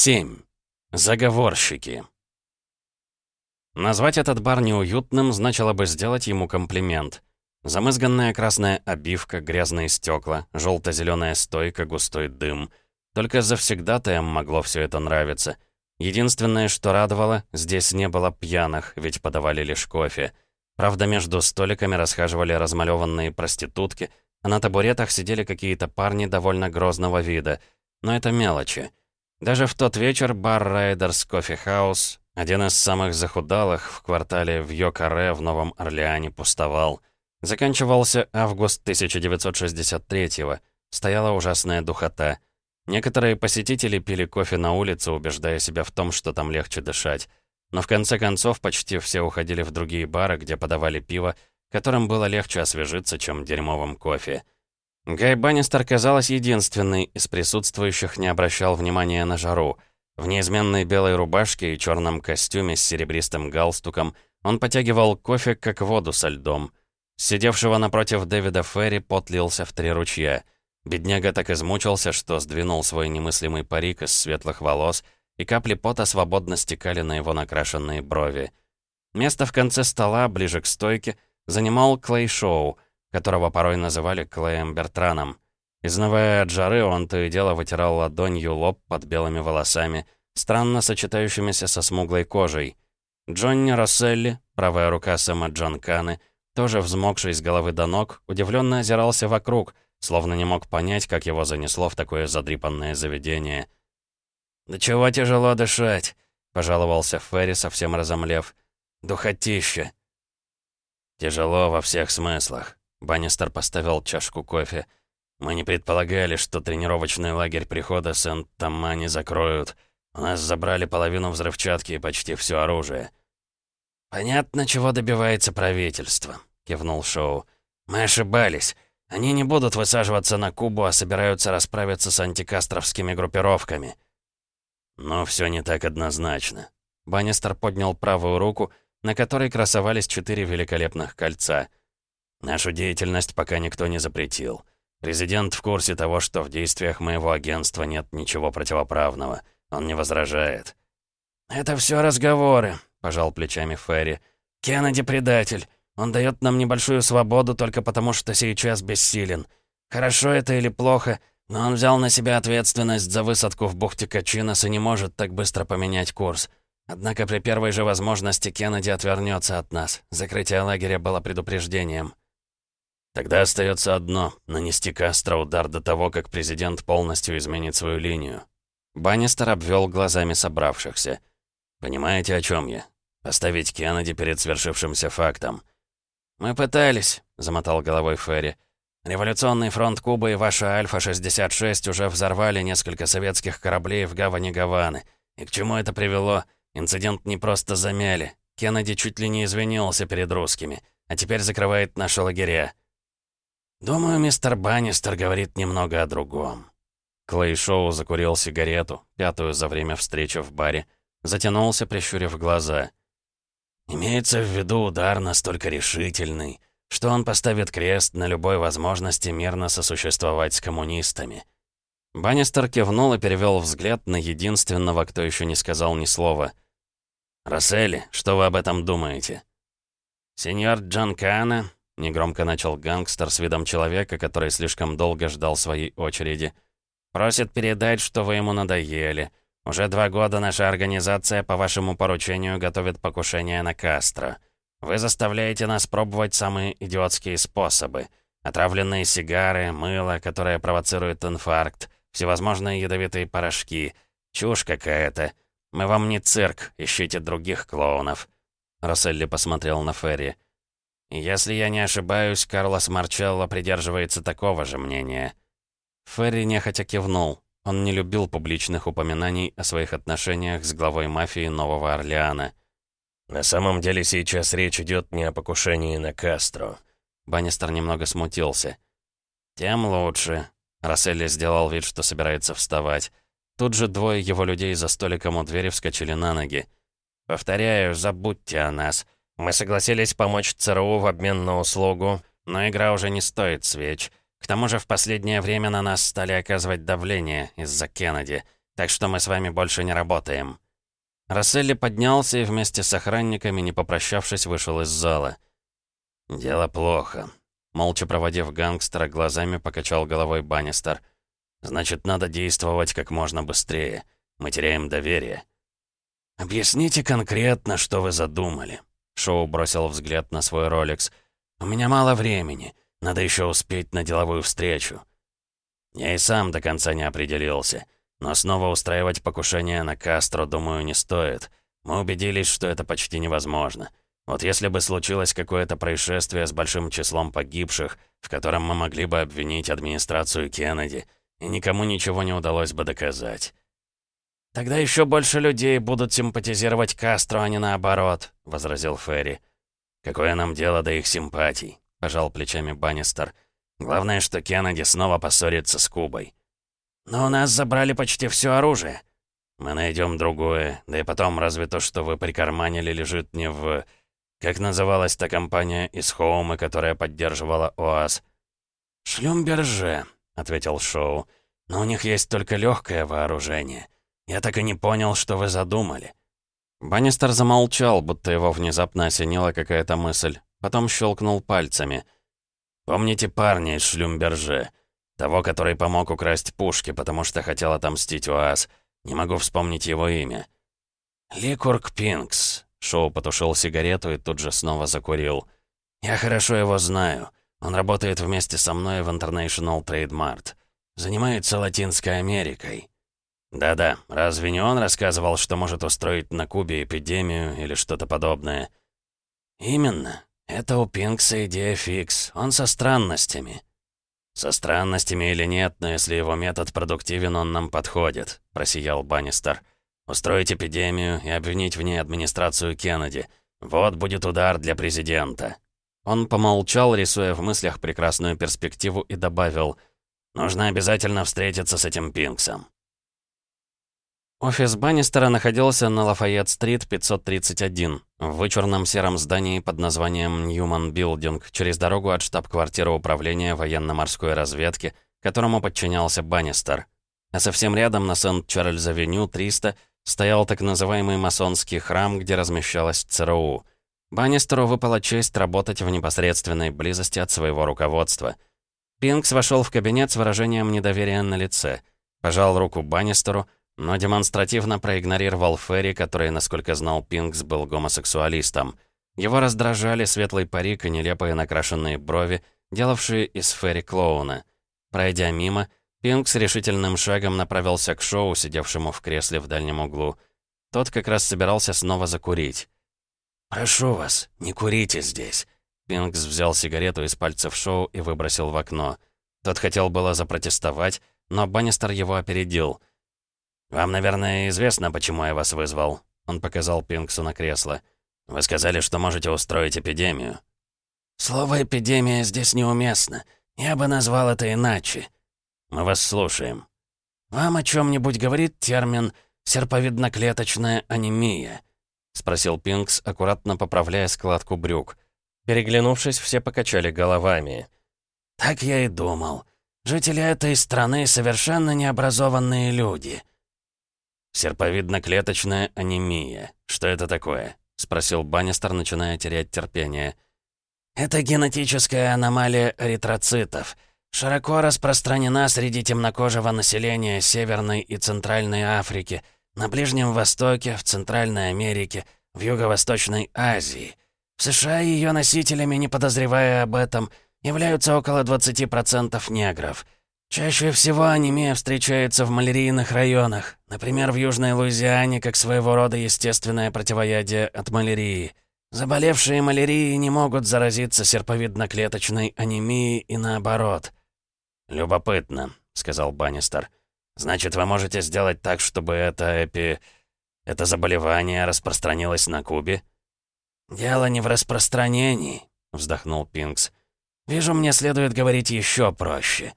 7. Заговорщики. Назвать этот бар неуютным значило бы сделать ему комплимент. Замызганная красная обивка, грязные стекла, желто-зеленая стойка, густой дым. Только завсегдатаям могло все это нравиться. Единственное, что радовало, здесь не было пьяных, ведь подавали лишь кофе. Правда, между столиками расхаживали размалеванные проститутки, а на табуретах сидели какие-то парни довольно грозного вида. Но это мелочи. Даже в тот вечер бар Райдерс Кофе Хаус, один из самых захудалых в квартале в Йокаре в Новом Орлеане, пустовал. Заканчивался август 1963-го. Стояла ужасная духота. Некоторые посетители пили кофе на улице, убеждая себя в том, что там легче дышать. Но в конце концов почти все уходили в другие бары, где подавали пиво, которым было легче освежиться, чем дерьмовым кофе. Гай Баннистер, казалось, единственный из присутствующих не обращал внимания на жару. В неизменной белой рубашке и черном костюме с серебристым галстуком он потягивал кофе, как воду со льдом. Сидевшего напротив Дэвида Ферри потлился в три ручья. Бедняга так измучился, что сдвинул свой немыслимый парик из светлых волос, и капли пота свободно стекали на его накрашенные брови. Место в конце стола, ближе к стойке, занимал Клей Шоу — которого порой называли Клеем Бертраном. Изнывая от жары, он то и дело вытирал ладонью лоб под белыми волосами, странно сочетающимися со смуглой кожей. Джонни Росселли, правая рука Сэма Джон Каны, тоже взмокший с головы до ног, удивленно озирался вокруг, словно не мог понять, как его занесло в такое задрипанное заведение. «Да чего тяжело дышать?» — пожаловался Ферри, совсем разомлев. «Духотище!» «Тяжело во всех смыслах. Баннистер поставил чашку кофе. «Мы не предполагали, что тренировочный лагерь прихода Сент-Таммани закроют. У нас забрали половину взрывчатки и почти все оружие». «Понятно, чего добивается правительство», — кивнул Шоу. «Мы ошибались. Они не будут высаживаться на Кубу, а собираются расправиться с антикастровскими группировками». «Но все не так однозначно». Баннистер поднял правую руку, на которой красовались четыре великолепных кольца — Нашу деятельность пока никто не запретил. Президент в курсе того, что в действиях моего агентства нет ничего противоправного. Он не возражает. «Это все разговоры», — пожал плечами Ферри. «Кеннеди предатель. Он дает нам небольшую свободу только потому, что сейчас бессилен. Хорошо это или плохо, но он взял на себя ответственность за высадку в бухте Качинос и не может так быстро поменять курс. Однако при первой же возможности Кеннеди отвернется от нас. Закрытие лагеря было предупреждением. Тогда остается одно — нанести Кастро удар до того, как президент полностью изменит свою линию. Баннистер обвел глазами собравшихся. «Понимаете, о чем я? Поставить Кеннеди перед свершившимся фактом». «Мы пытались», — замотал головой Ферри. «Революционный фронт Кубы и ваша Альфа-66 уже взорвали несколько советских кораблей в гавани Гаваны. И к чему это привело? Инцидент не просто замяли. Кеннеди чуть ли не извинился перед русскими, а теперь закрывает наши лагеря. «Думаю, мистер Баннистер говорит немного о другом». Клей Шоу закурил сигарету, пятую за время встречи в баре. Затянулся, прищурив глаза. «Имеется в виду удар настолько решительный, что он поставит крест на любой возможности мирно сосуществовать с коммунистами». Баннистер кивнул и перевел взгляд на единственного, кто еще не сказал ни слова. «Рассели, что вы об этом думаете?» «Сеньор Джон Кана Негромко начал гангстер с видом человека, который слишком долго ждал своей очереди. «Просит передать, что вы ему надоели. Уже два года наша организация по вашему поручению готовит покушение на Кастро. Вы заставляете нас пробовать самые идиотские способы. Отравленные сигары, мыло, которое провоцирует инфаркт, всевозможные ядовитые порошки. Чушь какая-то. Мы вам не цирк, ищите других клоунов». Росселли посмотрел на Ферри. Если я не ошибаюсь, Карлос Марчелло придерживается такого же мнения. Ферри нехотя кивнул. Он не любил публичных упоминаний о своих отношениях с главой мафии Нового Орлеана. «На самом деле сейчас речь идет не о покушении на Кастро». Баннистер немного смутился. «Тем лучше». Расселли сделал вид, что собирается вставать. Тут же двое его людей за столиком у двери вскочили на ноги. «Повторяю, забудьте о нас. Мы согласились помочь ЦРУ в обмен на услугу, но игра уже не стоит свеч. К тому же в последнее время на нас стали оказывать давление из-за Кеннеди. так что мы с вами больше не работаем». Расселли поднялся и вместе с охранниками, не попрощавшись, вышел из зала. «Дело плохо», — молча проводив гангстера глазами, покачал головой Баннистер. «Значит, надо действовать как можно быстрее. Мы теряем доверие». «Объясните конкретно, что вы задумали», — Шоу бросил взгляд на свой Ролекс. «У меня мало времени. Надо еще успеть на деловую встречу». Я и сам до конца не определился. Но снова устраивать покушение на Кастро, думаю, не стоит. Мы убедились, что это почти невозможно. Вот если бы случилось какое-то происшествие с большим числом погибших, в котором мы могли бы обвинить администрацию Кеннеди, и никому ничего не удалось бы доказать. «Тогда еще больше людей будут симпатизировать Кастро, а не наоборот», — возразил Ферри. «Какое нам дело до их симпатий?» — пожал плечами Баннистер. «Главное, что Кеннеди снова поссорится с Кубой». «Но у нас забрали почти все оружие». «Мы найдем другое. Да и потом, разве то, что вы прикарманили, лежит не в...» Как называлась та компания из Хоума, которая поддерживала ОАС? «Шлюмберже», — ответил Шоу. «Но у них есть только легкое вооружение. Я так и не понял, что вы задумали». Баннистер замолчал, будто его внезапно осенила какая-то мысль. Потом щелкнул пальцами. «Помните парня из Шлюмберже? Того, который помог украсть пушки, потому что хотел отомстить УАЗ. Не могу вспомнить его имя». «Ликург Пинкс», — Шоу потушил сигарету и тут же снова закурил. «Я хорошо его знаю. Он работает вместе со мной в International Trade Mart. Занимается Латинской Америкой». «Да-да, разве не он рассказывал, что может устроить на Кубе эпидемию или что-то подобное?» «Именно. Это у Пинкса идея фикс. Он со странностями». «Со странностями или нет, но если его метод продуктивен, он нам подходит», — просиял Баннистер. «Устроить эпидемию и обвинить в ней администрацию Кеннеди. Вот будет удар для президента». Он помолчал, рисуя в мыслях прекрасную перспективу, и добавил, «Нужно обязательно встретиться с этим Пинксом». Офис Баннистера находился на Лафайет-стрит, 531, в вычурном сером здании под названием Ньюман Билдинг, через дорогу от штаб-квартиры управления военно-морской разведки, которому подчинялся Баннистер. А совсем рядом на Сент-Чарльз-авеню 300 стоял так называемый масонский храм, где размещалась ЦРУ. Баннистеру выпала честь работать в непосредственной близости от своего руководства. Пинкс вошел в кабинет с выражением недоверия на лице, пожал руку Баннистеру, но демонстративно проигнорировал Ферри, который, насколько знал Пинкс, был гомосексуалистом. Его раздражали светлый парик и нелепые накрашенные брови, делавшие из Ферри клоуна. Пройдя мимо, Пинкс решительным шагом направился к Шоу, сидевшему в кресле в дальнем углу. Тот как раз собирался снова закурить. «Прошу вас, не курите здесь». Пинкс взял сигарету из пальцев Шоу и выбросил в окно. Тот хотел было запротестовать, но Баннистер его опередил — «Вам, наверное, известно, почему я вас вызвал», — он показал Пинксу на кресло. «Вы сказали, что можете устроить эпидемию». «Слово «эпидемия» здесь неуместно. Я бы назвал это иначе». «Мы вас слушаем». «Вам о чем нибудь говорит термин «серповидноклеточная анемия»?» — спросил Пинкс, аккуратно поправляя складку брюк. Переглянувшись, все покачали головами. «Так я и думал. Жители этой страны совершенно необразованные люди». «Серповидно-клеточная анемия. Что это такое?» — спросил Баннистер, начиная терять терпение. «Это генетическая аномалия эритроцитов. Широко распространена среди темнокожего населения Северной и Центральной Африки, на Ближнем Востоке, в Центральной Америке, в Юго-Восточной Азии. В США ее носителями, не подозревая об этом, являются около 20% негров — Чаще всего анемия встречается в малярийных районах, например, в Южной Луизиане, как своего рода естественное противоядие от малярии. Заболевшие малярией не могут заразиться серповидно-клеточной анемией и наоборот. «Любопытно», — сказал Баннистер. «Значит, вы можете сделать так, чтобы это эпи... это заболевание распространилось на Кубе?» «Дело не в распространении», — вздохнул Пинкс. «Вижу, мне следует говорить еще проще».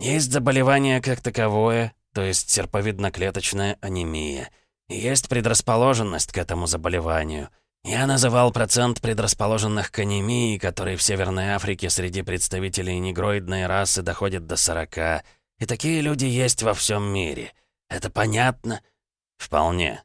Есть заболевание как таковое, то есть серповидно-клеточная анемия. Есть предрасположенность к этому заболеванию. Я называл процент предрасположенных к анемии, который в Северной Африке среди представителей негроидной расы доходит до 40. И такие люди есть во всем мире. Это понятно?» «Вполне».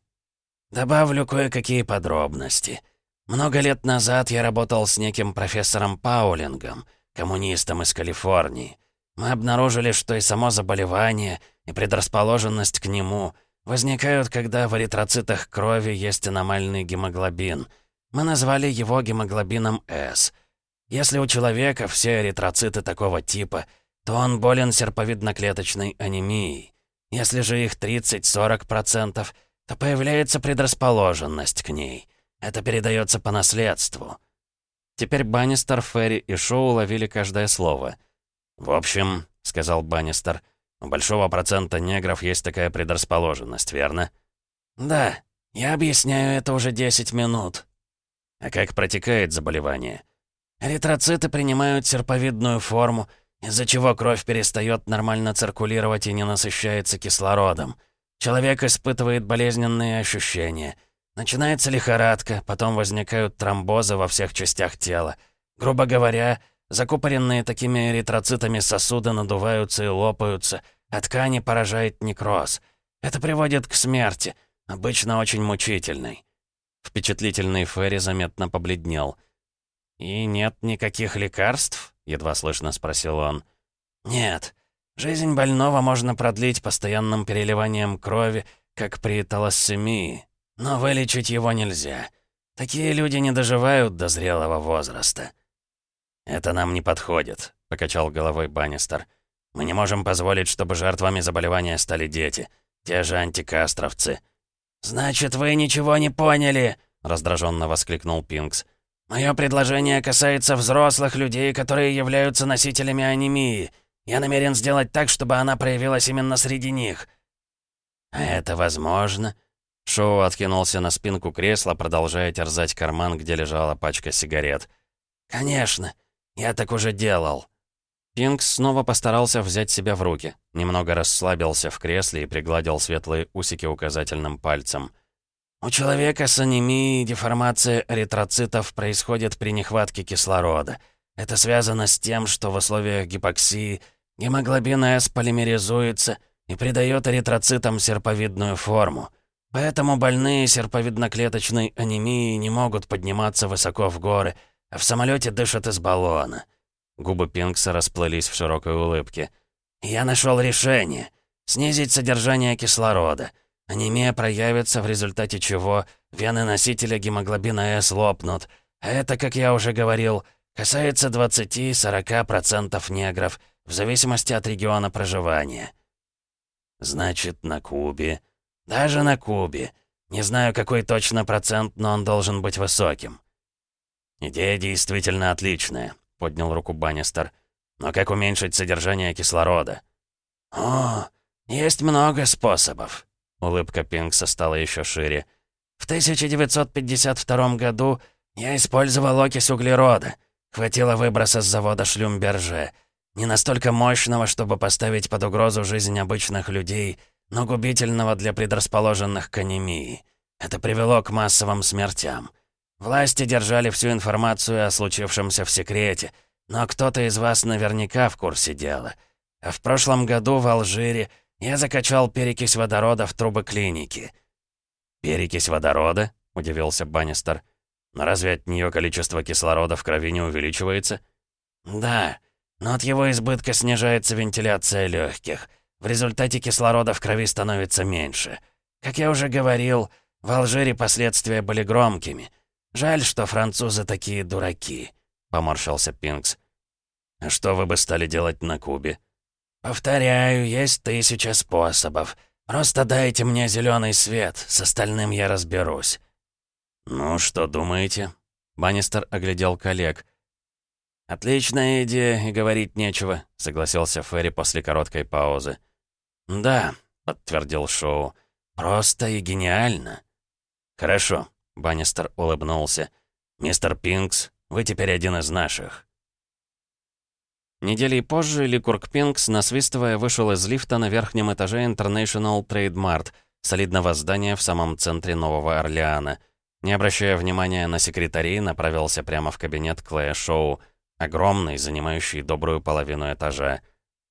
«Добавлю кое-какие подробности. Много лет назад я работал с неким профессором Паулингом, коммунистом из Калифорнии. Мы обнаружили, что и само заболевание, и предрасположенность к нему возникают, когда в эритроцитах крови есть аномальный гемоглобин. Мы назвали его гемоглобином S. Если у человека все эритроциты такого типа, то он болен серповидноклеточной анемией. Если же их 30-40%, то появляется предрасположенность к ней. Это передается по наследству. Теперь Баннистер, Ферри и Шоу ловили каждое слово. «В общем», — сказал Баннистер, — «у большого процента негров есть такая предрасположенность, верно?» «Да, я объясняю это уже 10 минут». «А как протекает заболевание?» «Эритроциты принимают серповидную форму, из-за чего кровь перестает нормально циркулировать и не насыщается кислородом. Человек испытывает болезненные ощущения. Начинается лихорадка, потом возникают тромбозы во всех частях тела. Грубо говоря, закупоренные такими эритроцитами сосуды надуваются и лопаются, а ткани поражает некроз. Это приводит к смерти, обычно очень мучительной. Впечатлительный Ферри заметно побледнел. «И нет никаких лекарств?» — едва слышно спросил он. «Нет. Жизнь больного можно продлить постоянным переливанием крови, как при талассемии, но вылечить его нельзя. Такие люди не доживают до зрелого возраста». «Это нам не подходит», — покачал головой Баннистер. «Мы не можем позволить, чтобы жертвами заболевания стали дети. Те же антикастровцы». «Значит, вы ничего не поняли!» — раздраженно воскликнул Пинкс. «Мое предложение касается взрослых людей, которые являются носителями анемии. Я намерен сделать так, чтобы она проявилась именно среди них». «А это возможно?» Шоу откинулся на спинку кресла, продолжая терзать карман, где лежала пачка сигарет. «Конечно. Я так уже делал». Пинкс снова постарался взять себя в руки, немного расслабился в кресле и пригладил светлые усики указательным пальцем. «У человека с анемией деформация эритроцитов происходит при нехватке кислорода. Это связано с тем, что в условиях гипоксии гемоглобин С полимеризуется и придает эритроцитам серповидную форму. Поэтому больные серповидноклеточной анемией не могут подниматься высоко в горы, а в самолете дышат из баллона. Губы Пинкса расплылись в широкой улыбке. «Я нашел решение. Снизить содержание кислорода. Анемия проявится, в результате чего вены носителя гемоглобина С лопнут. А это, как я уже говорил, касается 20-40% негров, в зависимости от региона проживания». «Значит, на Кубе...» Даже на Кубе. Не знаю, какой точно процент, но он должен быть высоким». «Идея действительно отличная», — поднял руку Баннистер. «Но как уменьшить содержание кислорода?» «О, есть много способов». Улыбка Пинкса стала еще шире. «В 1952 году я использовал окись углерода. Хватило выброса с завода Шлюмберже. Не настолько мощного, чтобы поставить под угрозу жизнь обычных людей, но губительного для предрасположенных к анемии. Это привело к массовым смертям. Власти держали всю информацию о случившемся в секрете, но кто-то из вас наверняка в курсе дела. А в прошлом году в Алжире я закачал перекись водорода в трубы клиники. «Перекись водорода?» — удивился Баннистер. «Но разве от нее количество кислорода в крови не увеличивается?» «Да, но от его избытка снижается вентиляция легких. В результате кислорода в крови становится меньше. Как я уже говорил, в Алжире последствия были громкими. Жаль, что французы такие дураки», — поморщился Пинкс. «А что вы бы стали делать на Кубе?» «Повторяю, есть тысяча способов. Просто дайте мне зеленый свет, с остальным я разберусь». «Ну, что думаете?» Баннистер оглядел коллег. «Отличная идея, и говорить нечего», — согласился Ферри после короткой паузы. «Да», — подтвердил Шоу, — «просто и гениально». «Хорошо», — Баннистер улыбнулся. «Мистер Пинкс, вы теперь один из наших». Недели позже Ликург Пинкс, насвистывая, вышел из лифта на верхнем этаже International Trade Mart, солидного здания в самом центре Нового Орлеана. Не обращая внимания на секретарей, направился прямо в кабинет Клея Шоу — огромный, занимающий добрую половину этажа.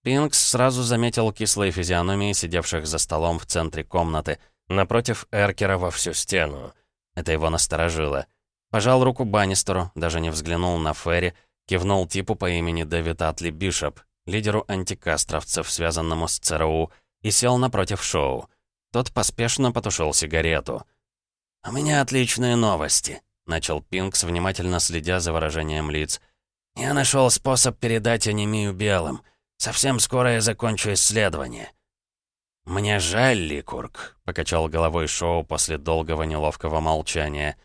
Пинкс сразу заметил кислые физиономии сидевших за столом в центре комнаты, напротив Эркера во всю стену. Это его насторожило. Пожал руку Баннистеру, даже не взглянул на Ферри, кивнул типу по имени Дэвид Атли Бишоп, лидеру антикастровцев, связанному с ЦРУ, и сел напротив Шоу. Тот поспешно потушил сигарету. «У меня отличные новости», — начал Пинкс, внимательно следя за выражением лиц. «Я нашел способ передать анемию белым. Совсем скоро я закончу исследование». «Мне жаль, Ликург», — покачал головой Шоу после долгого неловкого молчания.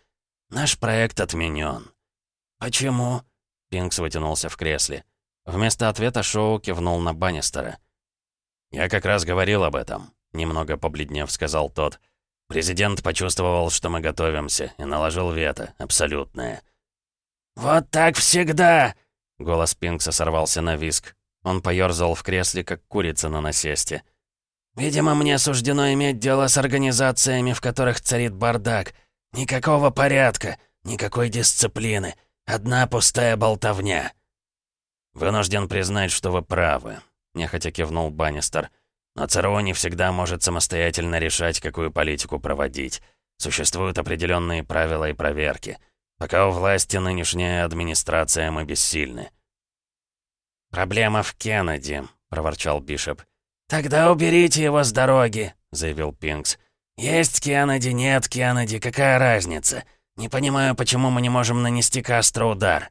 «Наш проект отменен». «Почему?» — Пинкс вытянулся в кресле. Вместо ответа Шоу кивнул на Баннистера. «Я как раз говорил об этом», — немного побледнев сказал тот. «Президент почувствовал, что мы готовимся, и наложил вето, абсолютное». «Вот так всегда!» — голос Пинкса сорвался на виск. Он поёрзал в кресле, как курица на насесте. «Видимо, мне суждено иметь дело с организациями, в которых царит бардак. Никакого порядка, никакой дисциплины. Одна пустая болтовня». «Вынужден признать, что вы правы», — нехотя кивнул Баннистер. «Но ЦРУ не всегда может самостоятельно решать, какую политику проводить. Существуют определенные правила и проверки. Пока у власти нынешняя администрация, мы бессильны». «Проблема в Кеннеди», — проворчал Бишоп. «Тогда уберите его с дороги», — заявил Пинкс. «Есть Кеннеди, нет Кеннеди, какая разница? Не понимаю, почему мы не можем нанести Кастро удар».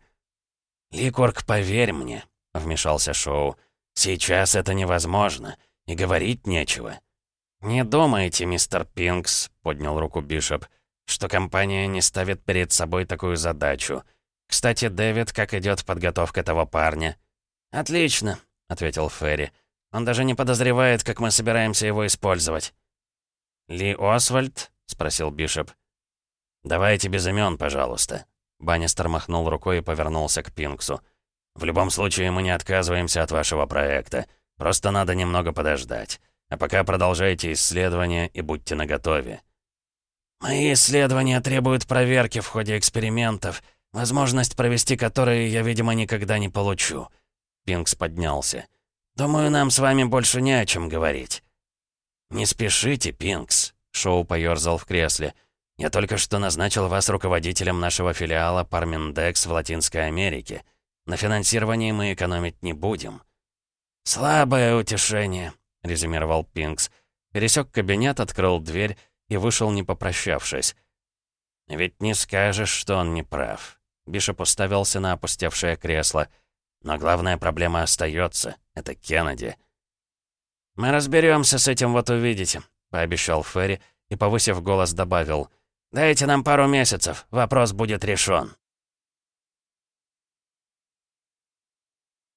«Ликорг, поверь мне», — вмешался Шоу. «Сейчас это невозможно, и говорить нечего». «Не думайте, мистер Пинкс», — поднял руку Бишоп, «что компания не ставит перед собой такую задачу. Кстати, Дэвид, как идет подготовка этого парня?» «Отлично», — ответил Ферри. «Он даже не подозревает, как мы собираемся его использовать». «Ли Освальд?» — спросил Бишоп. «Давайте без имен, пожалуйста». Баннистер махнул рукой и повернулся к Пинксу. «В любом случае, мы не отказываемся от вашего проекта. Просто надо немного подождать. А пока продолжайте исследования и будьте наготове». «Мои исследования требуют проверки в ходе экспериментов, возможность провести которые я, видимо, никогда не получу». Пинкс поднялся. «Думаю, нам с вами больше не о чем говорить». «Не спешите, Пинкс», — Шоу поёрзал в кресле. «Я только что назначил вас руководителем нашего филиала Парминдекс в Латинской Америке. На финансировании мы экономить не будем». «Слабое утешение», — резюмировал Пинкс. Пересек кабинет, открыл дверь и вышел, не попрощавшись. «Ведь не скажешь, что он не прав». Бишоп уставился на опустевшее кресло — но главная проблема остается. Это Кеннеди. «Мы разберемся с этим, вот увидите», — пообещал Ферри и, повысив голос, добавил. «Дайте нам пару месяцев, вопрос будет решен».